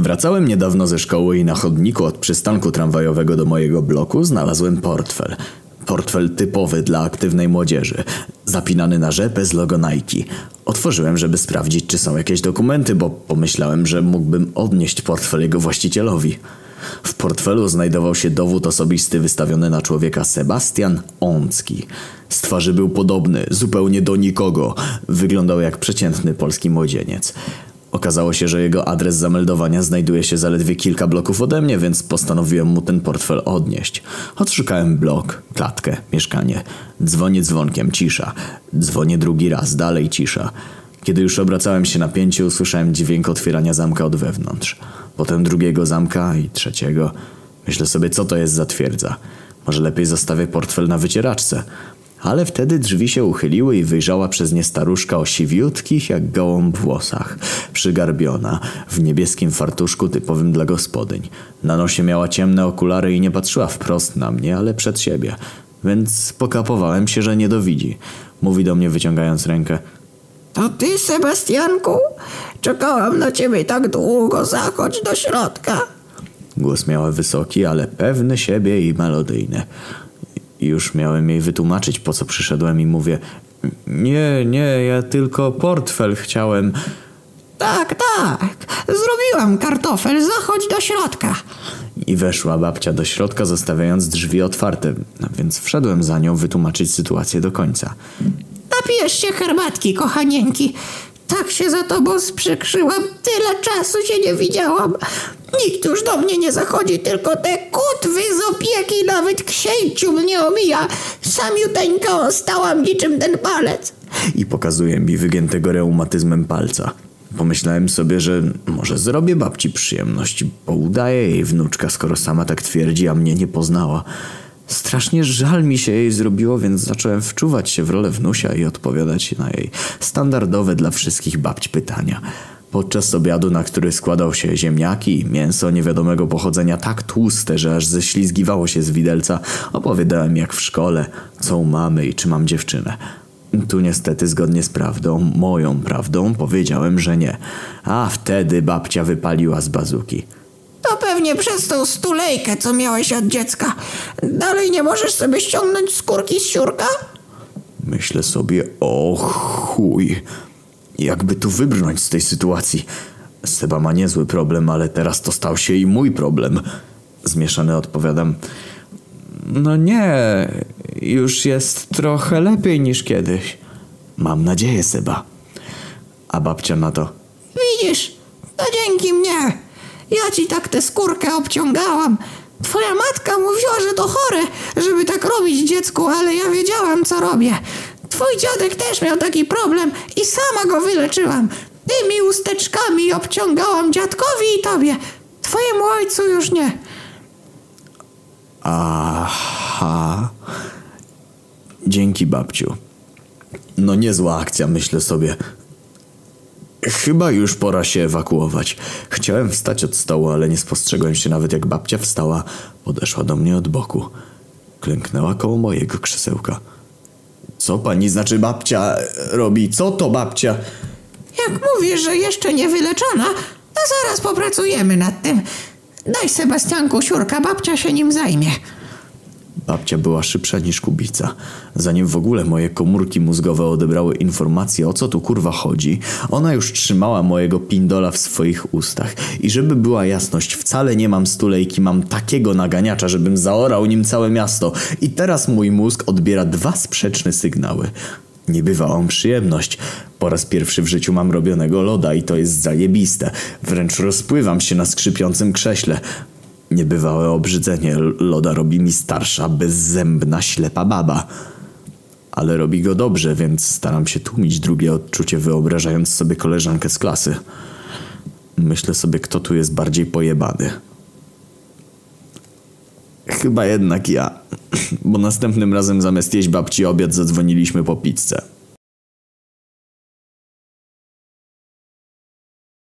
Wracałem niedawno ze szkoły i na chodniku od przystanku tramwajowego do mojego bloku znalazłem portfel. Portfel typowy dla aktywnej młodzieży, zapinany na rzepę z logo Nike. Otworzyłem, żeby sprawdzić, czy są jakieś dokumenty, bo pomyślałem, że mógłbym odnieść portfel jego właścicielowi. W portfelu znajdował się dowód osobisty wystawiony na człowieka Sebastian Łącki. Z twarzy był podobny, zupełnie do nikogo. Wyglądał jak przeciętny polski młodzieniec. Okazało się, że jego adres zameldowania znajduje się zaledwie kilka bloków ode mnie, więc postanowiłem mu ten portfel odnieść. Odszukałem blok, klatkę, mieszkanie. Dzwonię dzwonkiem, cisza. Dzwonię drugi raz, dalej cisza. Kiedy już obracałem się na pięcie, usłyszałem dźwięk otwierania zamka od wewnątrz. Potem drugiego zamka i trzeciego. Myślę sobie, co to jest za twierdza. Może lepiej zostawię portfel na wycieraczce. Ale wtedy drzwi się uchyliły i wyjrzała przez nie staruszka o siwiutkich jak gołąb włosach, przygarbiona, w niebieskim fartuszku typowym dla gospodyń. Na nosie miała ciemne okulary i nie patrzyła wprost na mnie, ale przed siebie. Więc pokapowałem się, że nie dowidzi. Mówi do mnie wyciągając rękę. To ty, Sebastianku? Czekałam na ciebie tak długo, zachodź do środka. Głos miała wysoki, ale pewny siebie i melodyjny. Już miałem jej wytłumaczyć, po co przyszedłem i mówię Nie, nie, ja tylko portfel chciałem. Tak, tak, zrobiłam kartofel, zachodź do środka. I weszła babcia do środka, zostawiając drzwi otwarte, no więc wszedłem za nią wytłumaczyć sytuację do końca. Napijesz się herbatki, kochanieńki. Tak się za tobą sprzykrzyłam, tyle czasu się nie widziałam. Nikt już do mnie nie zachodzi, tylko te kutwy z opieki, nawet księciu mnie omija. Samiuteńka ostałam niczym ten palec. I pokazuje mi wygiętego reumatyzmem palca. Pomyślałem sobie, że może zrobię babci przyjemność, bo udaje jej wnuczka, skoro sama tak twierdzi, a mnie nie poznała. Strasznie żal mi się jej zrobiło, więc zacząłem wczuwać się w rolę wnusia i odpowiadać na jej standardowe dla wszystkich babci pytania. Podczas obiadu, na który składał się ziemniaki i mięso niewiadomego pochodzenia tak tłuste, że aż ześlizgiwało się z widelca, opowiadałem jak w szkole, co u mamy i czy mam dziewczynę. Tu niestety zgodnie z prawdą, moją prawdą, powiedziałem, że nie. A wtedy babcia wypaliła z bazuki. To pewnie przez tą stulejkę, co miałeś od dziecka. Dalej nie możesz sobie ściągnąć skórki z siurka? Myślę sobie, o chuj. Jakby tu wybrnąć z tej sytuacji? Seba ma niezły problem, ale teraz to stał się i mój problem. Zmieszany odpowiadam. No nie, już jest trochę lepiej niż kiedyś. Mam nadzieję, Seba. A babcia na to. Widzisz, to dzięki mnie. Ja ci tak tę skórkę obciągałam. Twoja matka mówiła, że to chore, żeby tak robić dziecku, ale ja wiedziałam, co robię. Twój dziadek też miał taki problem i sama go wyleczyłam. Tymi usteczkami obciągałam dziadkowi i tobie. Twojemu ojcu już nie. Aha. Dzięki, babciu. No niezła akcja, myślę sobie. Chyba już pora się ewakuować. Chciałem wstać od stołu, ale nie spostrzegłem się nawet jak babcia wstała. Podeszła do mnie od boku. Klęknęła koło mojego krzesełka. Co pani znaczy babcia robi? Co to babcia? Jak mówisz, że jeszcze nie wyleczona, to zaraz popracujemy nad tym. Daj Sebastianku siurka, babcia się nim zajmie. Babcia była szybsza niż kubica. Zanim w ogóle moje komórki mózgowe odebrały informację o co tu kurwa chodzi, ona już trzymała mojego pindola w swoich ustach. I żeby była jasność, wcale nie mam stulejki, mam takiego naganiacza, żebym zaorał nim całe miasto. I teraz mój mózg odbiera dwa sprzeczne sygnały. Niebywałą przyjemność. Po raz pierwszy w życiu mam robionego loda i to jest zajebiste. Wręcz rozpływam się na skrzypiącym krześle. Niebywałe obrzydzenie loda robi mi starsza, bezzębna, ślepa baba. Ale robi go dobrze, więc staram się tłumić drugie odczucie, wyobrażając sobie koleżankę z klasy. Myślę sobie, kto tu jest bardziej pojebany. Chyba jednak ja, bo następnym razem zamiast jeść babci obiad zadzwoniliśmy po pizzę.